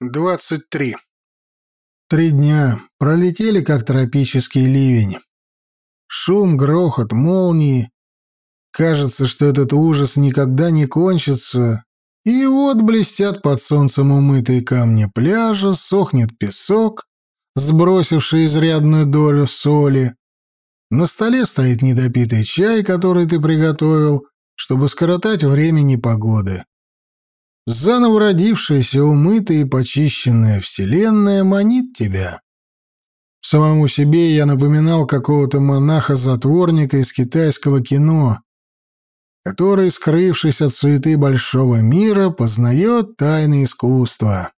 23. Три дня пролетели, как тропический ливень. Шум, грохот, молнии. Кажется, что этот ужас никогда не кончится. И вот блестят под солнцем умытые камни пляжа, сохнет песок, сбросивший изрядную долю соли. На столе стоит недопитый чай, который ты приготовил, чтобы скоротать время непогоды. Заново родившаяся, умытая и почищенная вселенная манит тебя. Самому себе я напоминал какого-то монаха-затворника из китайского кино, который, скрывшись от суеты большого мира, познает тайны искусства.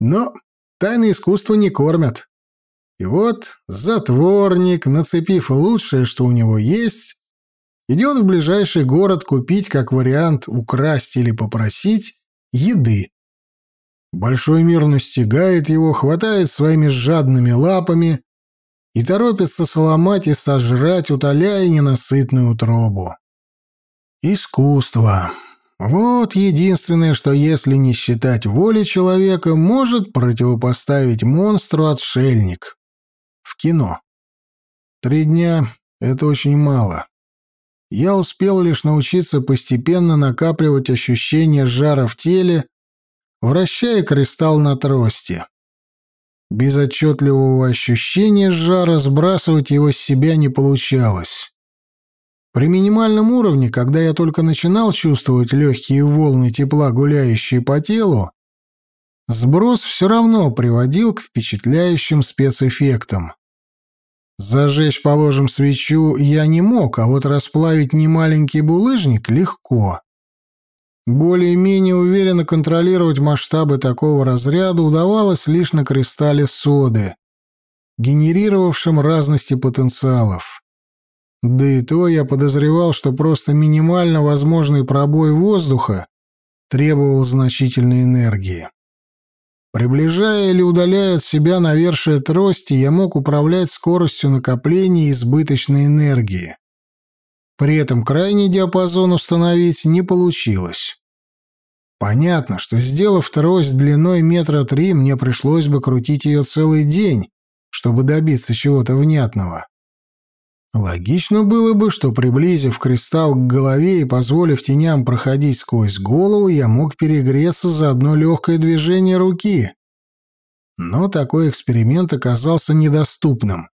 Но тайны искусства не кормят. И вот затворник, нацепив лучшее, что у него есть, идет в ближайший город купить, как вариант, украсть или попросить, еды. Большой мир настигает его, хватает своими жадными лапами и торопится сломать и сожрать, утоляя ненасытную утробу. Искусство. Вот единственное, что, если не считать воли человека, может противопоставить монстру отшельник. В кино. Три дня — это очень мало я успел лишь научиться постепенно накапливать ощущение жара в теле, вращая кристалл на трости. Без отчетливого ощущения жара сбрасывать его с себя не получалось. При минимальном уровне, когда я только начинал чувствовать легкие волны тепла, гуляющие по телу, сброс все равно приводил к впечатляющим спецэффектам. Зажечь, положим, свечу я не мог, а вот расплавить немаленький булыжник легко. Более-менее уверенно контролировать масштабы такого разряда удавалось лишь на кристалле соды, генерировавшем разности потенциалов. Да и то я подозревал, что просто минимально возможный пробой воздуха требовал значительной энергии. Приближая или удаляя от себя навершие трости, я мог управлять скоростью накопления избыточной энергии. При этом крайний диапазон установить не получилось. Понятно, что сделав трость длиной метра три, мне пришлось бы крутить ее целый день, чтобы добиться чего-то внятного. Логично было бы, что, приблизив кристалл к голове и позволив теням проходить сквозь голову, я мог перегреться за одно легкое движение руки. Но такой эксперимент оказался недоступным,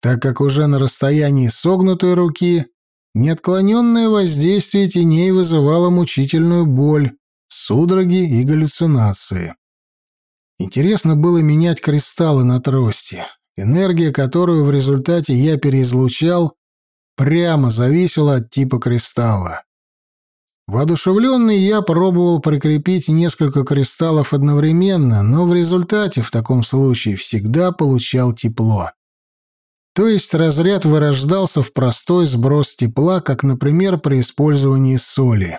так как уже на расстоянии согнутой руки неотклоненное воздействие теней вызывало мучительную боль, судороги и галлюцинации. Интересно было менять кристаллы на трости энергия которую в результате я переизлучал, прямо зависела от типа кристалла. Воодушевленный я пробовал прикрепить несколько кристаллов одновременно, но в результате в таком случае всегда получал тепло. То есть разряд вырождался в простой сброс тепла, как, например, при использовании соли.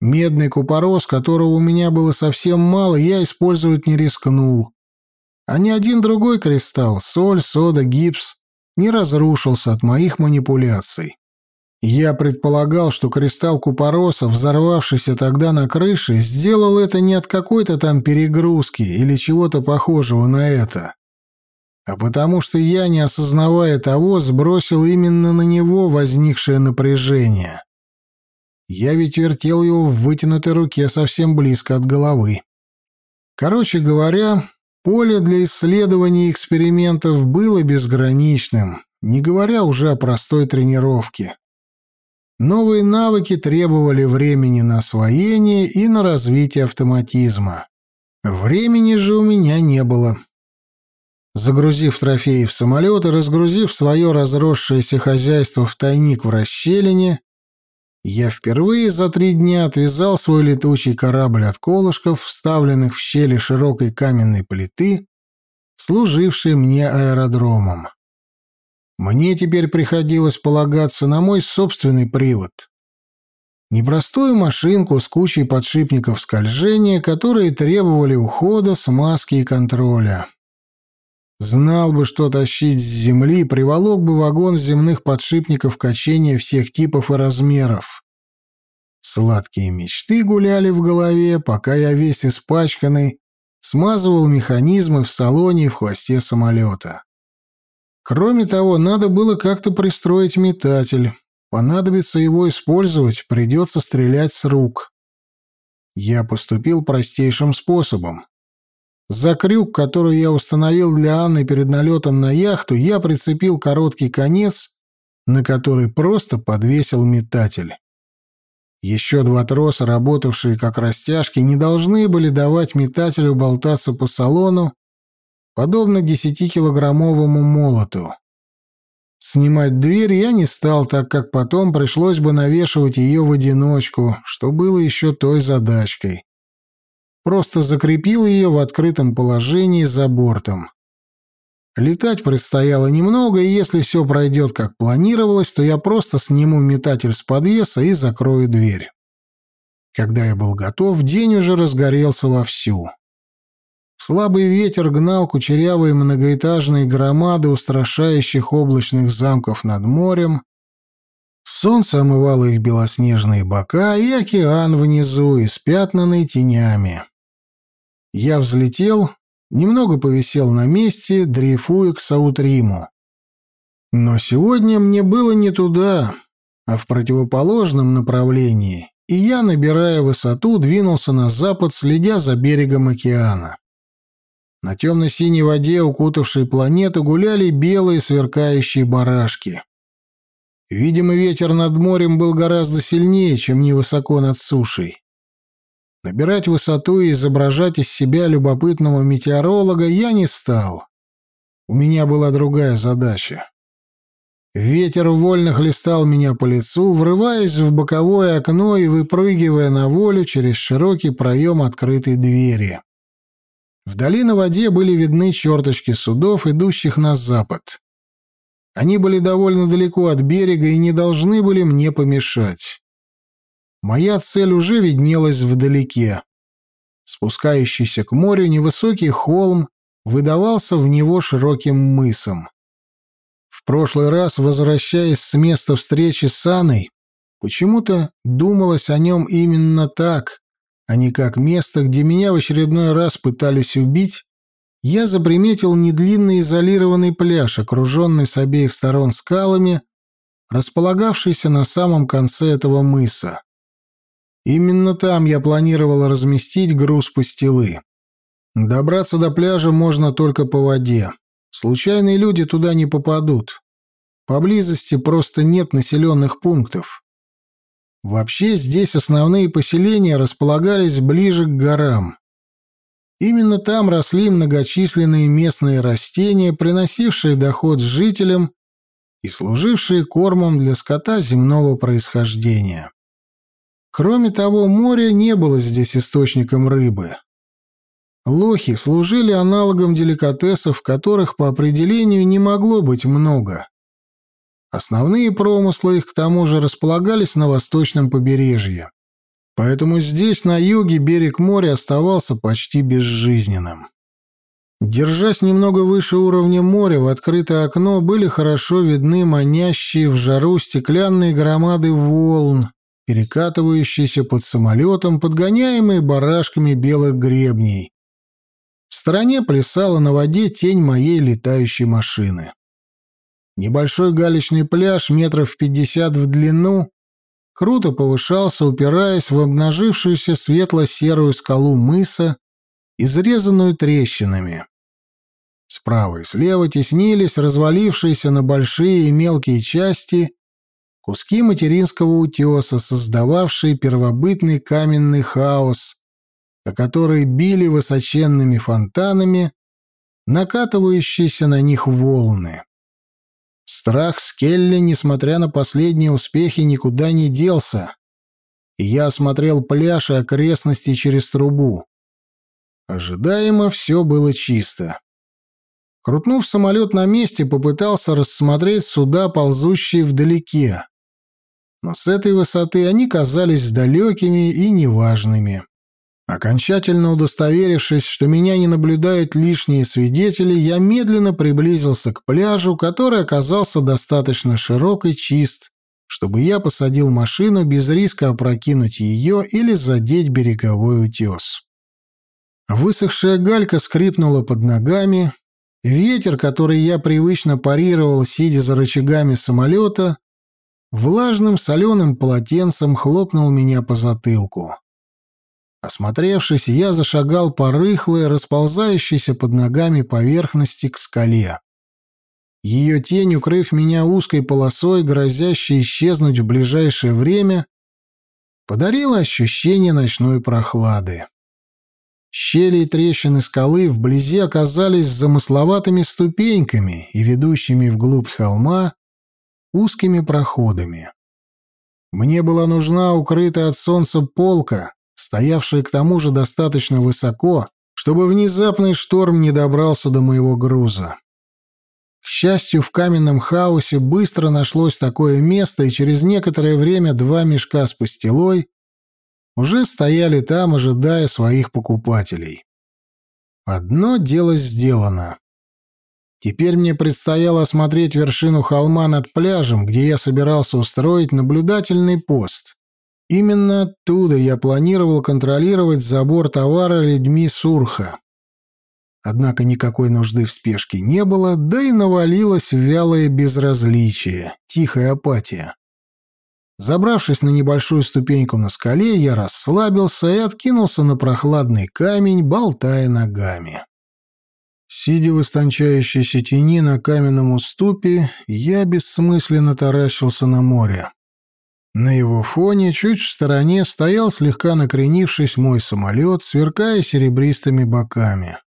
Медный купорос, которого у меня было совсем мало, я использовать не рискнул, а ни один другой кристалл, соль, сода, гипс, не разрушился от моих манипуляций. Я предполагал, что кристалл купороса, взорвавшийся тогда на крыше, сделал это не от какой-то там перегрузки или чего-то похожего на это, а потому что я, не осознавая того, сбросил именно на него возникшее напряжение. Я ведь вертел его в вытянутой руке совсем близко от головы. Короче говоря, Поле для исследований и экспериментов было безграничным, не говоря уже о простой тренировке. Новые навыки требовали времени на освоение и на развитие автоматизма. Времени же у меня не было. Загрузив трофеи в самолет и разгрузив свое разросшееся хозяйство в тайник в расщелине, я впервые за три дня отвязал свой летучий корабль от колышков, вставленных в щели широкой каменной плиты, служившей мне аэродромом. Мне теперь приходилось полагаться на мой собственный привод. Непростую машинку с кучей подшипников скольжения, которые требовали ухода, смазки и контроля. Знал бы, что тащить с земли, приволок бы вагон земных подшипников качения всех типов и размеров. Сладкие мечты гуляли в голове, пока я весь испачканный, смазывал механизмы в салоне и в хвосте самолета. Кроме того, надо было как-то пристроить метатель. Понадобится его использовать, придется стрелять с рук. Я поступил простейшим способом. За крюк, который я установил для Анны перед налетом на яхту, я прицепил короткий конец, на который просто подвесил метатель. Еще два троса, работавшие как растяжки, не должны были давать метателю болтаться по салону, подобно десятикилограммовому молоту. Снимать дверь я не стал, так как потом пришлось бы навешивать ее в одиночку, что было еще той задачкой. Просто закрепил ее в открытом положении за бортом. Летать предстояло немного, и если все пройдет как планировалось, то я просто сниму метатель с подвеса и закрою дверь. Когда я был готов, день уже разгорелся вовсю. Слабый ветер гнал кучерявые многоэтажные громады устрашающих облачных замков над морем, солнце омывало их белоснежные бока и океан внизу, испятнанный тенями. Я взлетел, Немного повисел на месте, дрейфуя к Саутриму. Но сегодня мне было не туда, а в противоположном направлении, и я, набирая высоту, двинулся на запад, следя за берегом океана. На темно-синей воде, укутавшей планету, гуляли белые сверкающие барашки. Видимо, ветер над морем был гораздо сильнее, чем невысоко над сушей. Набирать высоту и изображать из себя любопытного метеоролога я не стал. У меня была другая задача. Ветер вольно хлестал меня по лицу, врываясь в боковое окно и выпрыгивая на волю через широкий проем открытой двери. Вдали на воде были видны черточки судов, идущих на запад. Они были довольно далеко от берега и не должны были мне помешать. Моя цель уже виднелась вдалеке. Спускающийся к морю невысокий холм выдавался в него широким мысом. В прошлый раз, возвращаясь с места встречи с Анной, почему-то думалось о нем именно так, а не как место, где меня в очередной раз пытались убить, я заприметил недлинный изолированный пляж, окруженный с обеих сторон скалами, располагавшийся на самом конце этого мыса. Именно там я планировал разместить груз пастилы. Добраться до пляжа можно только по воде. Случайные люди туда не попадут. Поблизости просто нет населенных пунктов. Вообще здесь основные поселения располагались ближе к горам. Именно там росли многочисленные местные растения, приносившие доход жителям и служившие кормом для скота земного происхождения. Кроме того, море не было здесь источником рыбы. Лохи служили аналогом деликатесов, которых по определению не могло быть много. Основные промыслы их к тому же располагались на восточном побережье. Поэтому здесь, на юге, берег моря оставался почти безжизненным. Держась немного выше уровня моря, в открытое окно были хорошо видны манящие в жару стеклянные громады волн, перекатывающиеся под самолетом, подгоняемые барашками белых гребней. В стороне плясала на воде тень моей летающей машины. Небольшой галечный пляж метров пятьдесят в длину круто повышался, упираясь в обнажившуюся светло-серую скалу мыса, изрезанную трещинами. Справа и слева теснились развалившиеся на большие и мелкие части куски материнского утеса, создававшие первобытный каменный хаос, о который били высоченными фонтанами накатывающиеся на них волны. Страх Скелли, несмотря на последние успехи, никуда не делся, и я осмотрел пляж и окрестности через трубу. Ожидаемо все было чисто. Крутнув самолет на месте, попытался рассмотреть суда, ползущие вдалеке но с этой высоты они казались далекими и неважными. Окончательно удостоверившись, что меня не наблюдают лишние свидетели, я медленно приблизился к пляжу, который оказался достаточно широк и чист, чтобы я посадил машину без риска опрокинуть ее или задеть береговой утес. Высохшая галька скрипнула под ногами, ветер, который я привычно парировал, сидя за рычагами самолета, влажным соленым полотенцем хлопнул меня по затылку. Осмотревшись, я зашагал по рыхлой, расползающейся под ногами поверхности к скале. Ее тень, укрыв меня узкой полосой, грозящей исчезнуть в ближайшее время, подарила ощущение ночной прохлады. Щели и трещины скалы вблизи оказались замысловатыми ступеньками и ведущими вглубь холма узкими проходами. Мне была нужна укрытая от солнца полка, стоявшая к тому же достаточно высоко, чтобы внезапный шторм не добрался до моего груза. К счастью, в каменном хаосе быстро нашлось такое место, и через некоторое время два мешка с пастилой уже стояли там, ожидая своих покупателей. Одно дело сделано. Теперь мне предстояло осмотреть вершину холма над пляжем, где я собирался устроить наблюдательный пост. Именно оттуда я планировал контролировать забор товара людьми Сурха. Однако никакой нужды в спешке не было, да и навалилось вялое безразличие, тихая апатия. Забравшись на небольшую ступеньку на скале, я расслабился и откинулся на прохладный камень, болтая ногами. Сидя в истончающейся тени на каменном уступе, я бессмысленно таращился на море. На его фоне, чуть в стороне, стоял слегка накренившись мой самолет, сверкая серебристыми боками.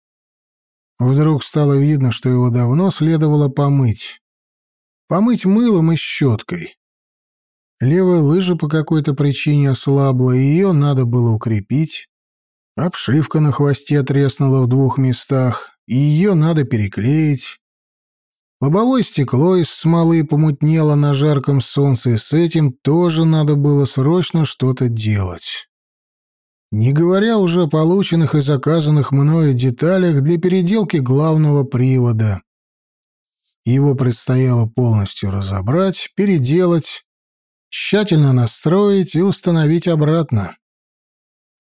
Вдруг стало видно, что его давно следовало помыть. Помыть мылом и щеткой. Левая лыжа по какой-то причине ослабла, и ее надо было укрепить. Обшивка на хвосте треснула в двух местах, и ее надо переклеить. Лобовое стекло из смолы помутнело на жарком солнце, и с этим тоже надо было срочно что-то делать. Не говоря уже о полученных и заказанных мною деталях для переделки главного привода. Его предстояло полностью разобрать, переделать, тщательно настроить и установить обратно.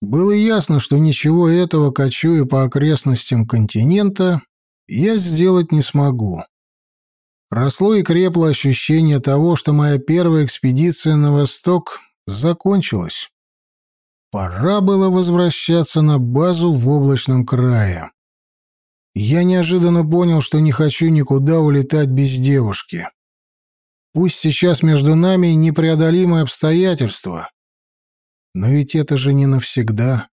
Было ясно, что ничего этого, кочуя по окрестностям континента, я сделать не смогу. Росло и крепло ощущение того, что моя первая экспедиция на восток закончилась. Пора было возвращаться на базу в облачном крае. Я неожиданно понял, что не хочу никуда улетать без девушки. Пусть сейчас между нами непреодолимые обстоятельства, но ведь это же не навсегда.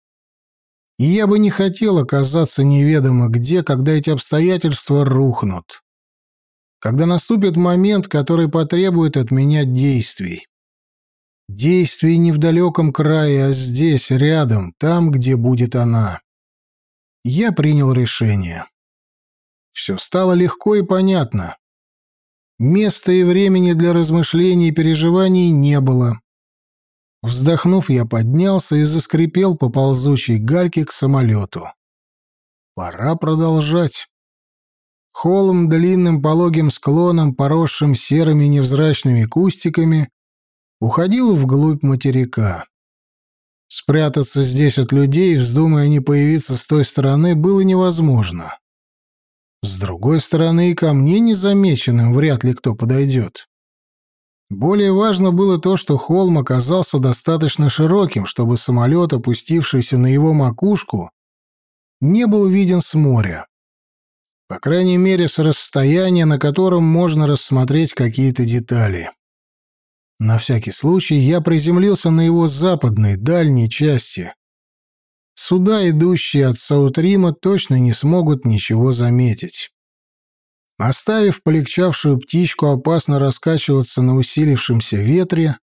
И я бы не хотел оказаться неведомо где, когда эти обстоятельства рухнут. Когда наступит момент, который потребует от меня действий. Действий не в далеком крае, а здесь, рядом, там, где будет она. Я принял решение. Все стало легко и понятно. Места и времени для размышлений и переживаний не было. Вздохнув, я поднялся и заскрипел по ползучей гальке к самолету. Пора продолжать. Холм длинным пологим склоном, поросшим серыми невзрачными кустиками, уходил вглубь материка. Спрятаться здесь от людей, вздумая они появиться с той стороны, было невозможно. С другой стороны, и ко мне незамеченным вряд ли кто подойдет. Более важно было то, что холм оказался достаточно широким, чтобы самолет, опустившийся на его макушку, не был виден с моря. По крайней мере, с расстояния, на котором можно рассмотреть какие-то детали. На всякий случай я приземлился на его западной, дальней части, Суда, идущие от Саутрима, точно не смогут ничего заметить. Оставив полегчавшую птичку опасно раскачиваться на усилившемся ветре,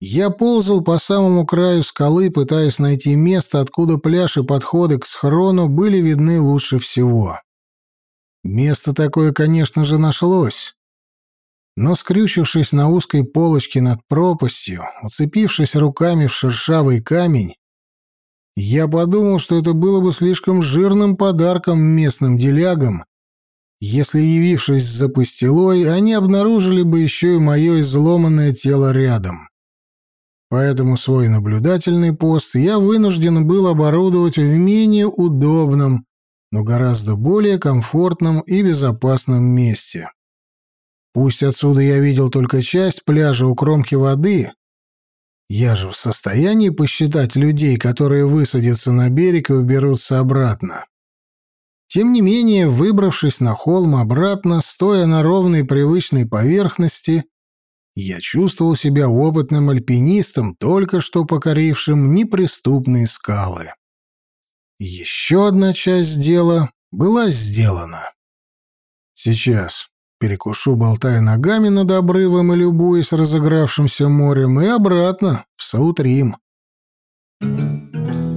я ползал по самому краю скалы, пытаясь найти место, откуда пляж и подходы к схрону были видны лучше всего. Место такое, конечно же, нашлось. Но, скрючившись на узкой полочке над пропастью, уцепившись руками в шершавый камень, я подумал, что это было бы слишком жирным подарком местным делягам, если, явившись за пастилой, они обнаружили бы еще и мое изломанное тело рядом. Поэтому свой наблюдательный пост я вынужден был оборудовать в менее удобном, но гораздо более комфортном и безопасном месте. Пусть отсюда я видел только часть пляжа у кромки воды, я же в состоянии посчитать людей, которые высадятся на берег и уберутся обратно. Тем не менее, выбравшись на холм обратно, стоя на ровной привычной поверхности, я чувствовал себя опытным альпинистом, только что покорившим неприступные скалы. Еще одна часть дела была сделана. Сейчас перекушу, болтая ногами над обрывом и любуясь разыгравшимся морем, и обратно, в Саутрим. Thank you.